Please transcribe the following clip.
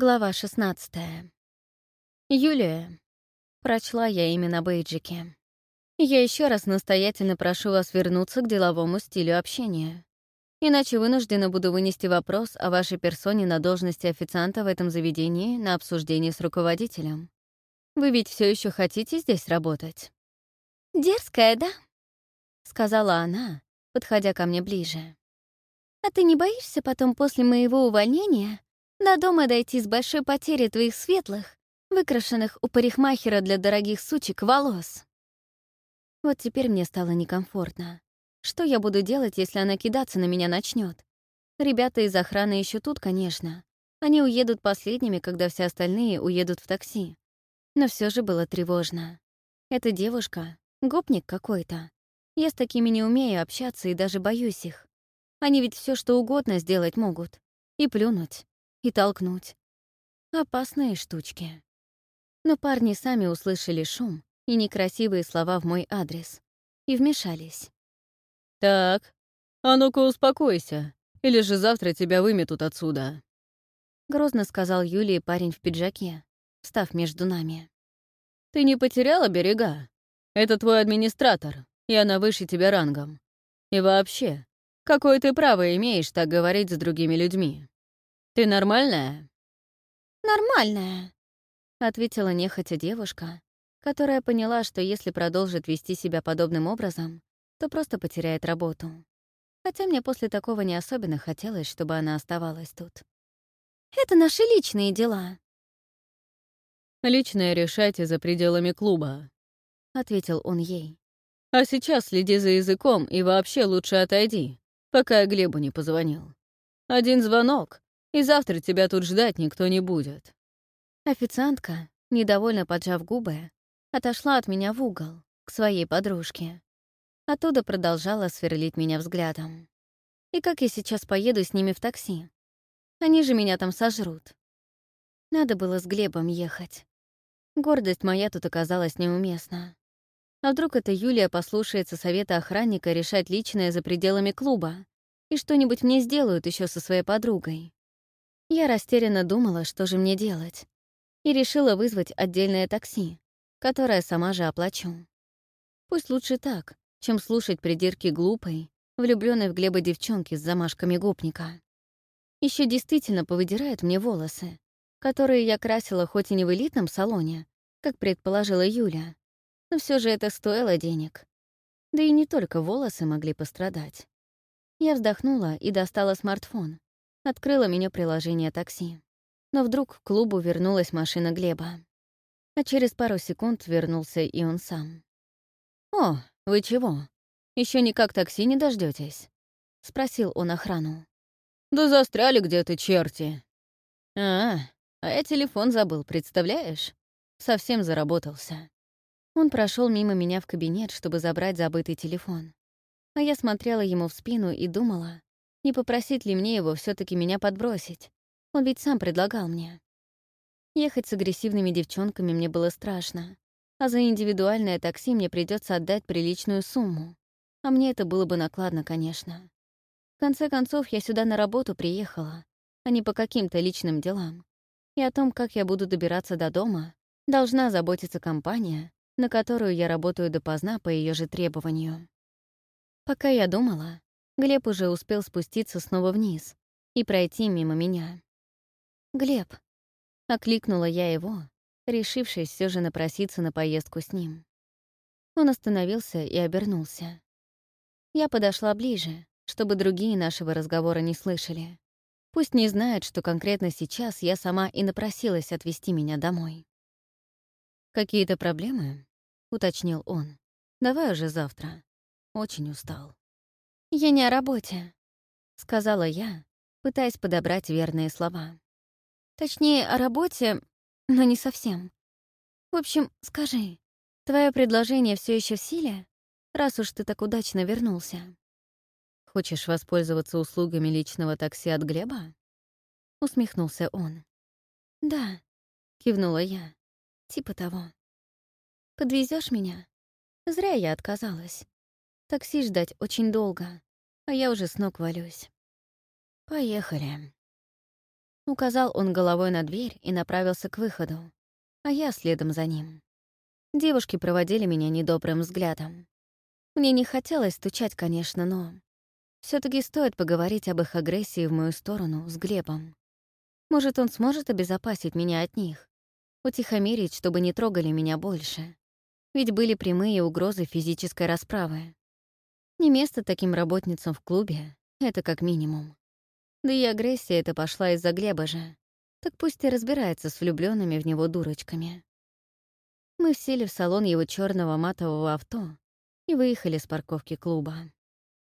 Глава 16. Юлия. Прочла я имя на бейджике. Я еще раз настоятельно прошу вас вернуться к деловому стилю общения. Иначе вынуждена буду вынести вопрос о вашей персоне на должности официанта в этом заведении на обсуждение с руководителем. Вы ведь все еще хотите здесь работать? «Дерзкая, да?» — сказала она, подходя ко мне ближе. «А ты не боишься потом после моего увольнения до дома дойти с большой потерей твоих светлых, выкрашенных у парикмахера для дорогих сучек волос. Вот теперь мне стало некомфортно. Что я буду делать, если она кидаться на меня начнет? Ребята из охраны еще тут, конечно. Они уедут последними, когда все остальные уедут в такси. Но все же было тревожно. Эта девушка — гопник какой-то. Я с такими не умею общаться и даже боюсь их. Они ведь все что угодно сделать могут. И плюнуть и толкнуть. Опасные штучки. Но парни сами услышали шум и некрасивые слова в мой адрес и вмешались. «Так, а ну-ка успокойся, или же завтра тебя выметут отсюда», — грозно сказал Юлии парень в пиджаке, став между нами. «Ты не потеряла берега? Это твой администратор, и она выше тебя рангом. И вообще, какое ты право имеешь так говорить с другими людьми?» «Ты нормальная?» «Нормальная», — ответила нехотя девушка, которая поняла, что если продолжит вести себя подобным образом, то просто потеряет работу. Хотя мне после такого не особенно хотелось, чтобы она оставалась тут. «Это наши личные дела». «Личное решайте за пределами клуба», — ответил он ей. «А сейчас следи за языком и вообще лучше отойди, пока я Глебу не позвонил. Один звонок, и завтра тебя тут ждать никто не будет». Официантка, недовольно поджав губы, отошла от меня в угол, к своей подружке. Оттуда продолжала сверлить меня взглядом. И как я сейчас поеду с ними в такси? Они же меня там сожрут. Надо было с Глебом ехать. Гордость моя тут оказалась неуместна. А вдруг эта Юлия послушается совета охранника решать личное за пределами клуба и что-нибудь мне сделают еще со своей подругой? Я растерянно думала, что же мне делать, и решила вызвать отдельное такси, которое сама же оплачу. Пусть лучше так, чем слушать придирки глупой, влюбленной в Глеба девчонки с замашками гопника. Еще действительно повыдирают мне волосы, которые я красила хоть и не в элитном салоне, как предположила Юля, но все же это стоило денег. Да и не только волосы могли пострадать. Я вздохнула и достала смартфон, Открыла меню приложения такси. Но вдруг к клубу вернулась машина Глеба. А через пару секунд вернулся и он сам. «О, вы чего? Еще никак такси не дождетесь? спросил он охрану. «Да застряли где-то черти». «А, а я телефон забыл, представляешь? Совсем заработался». Он прошел мимо меня в кабинет, чтобы забрать забытый телефон. А я смотрела ему в спину и думала, не попросить ли мне его все таки меня подбросить? Он ведь сам предлагал мне. Ехать с агрессивными девчонками мне было страшно, а за индивидуальное такси мне придется отдать приличную сумму. А мне это было бы накладно, конечно. В конце концов, я сюда на работу приехала, а не по каким-то личным делам. И о том, как я буду добираться до дома, должна заботиться компания, на которую я работаю допоздна по ее же требованию. Пока я думала, Глеб уже успел спуститься снова вниз и пройти мимо меня. «Глеб!» — окликнула я его, решившись все же напроситься на поездку с ним. Он остановился и обернулся. Я подошла ближе, чтобы другие нашего разговора не слышали. Пусть не знают, что конкретно сейчас я сама и напросилась отвезти меня домой. «Какие-то проблемы?» — уточнил он. «Давай уже завтра. Очень устал». «Я не о работе», — сказала я, пытаясь подобрать верные слова. «Точнее, о работе, но не совсем. В общем, скажи, твое предложение все еще в силе, раз уж ты так удачно вернулся?» «Хочешь воспользоваться услугами личного такси от Глеба?» — усмехнулся он. «Да», — кивнула я. «Типа того. Подвезешь меня?» Зря я отказалась. Такси ждать очень долго, а я уже с ног валюсь. Поехали. Указал он головой на дверь и направился к выходу, а я следом за ним. Девушки проводили меня недобрым взглядом. Мне не хотелось стучать, конечно, но... все таки стоит поговорить об их агрессии в мою сторону с Глебом. Может, он сможет обезопасить меня от них, утихомирить, чтобы не трогали меня больше. Ведь были прямые угрозы физической расправы. Не место таким работницам в клубе, это как минимум. Да и агрессия эта пошла из-за Глеба же. Так пусть и разбирается с влюбленными в него дурочками. Мы сели в салон его черного матового авто и выехали с парковки клуба.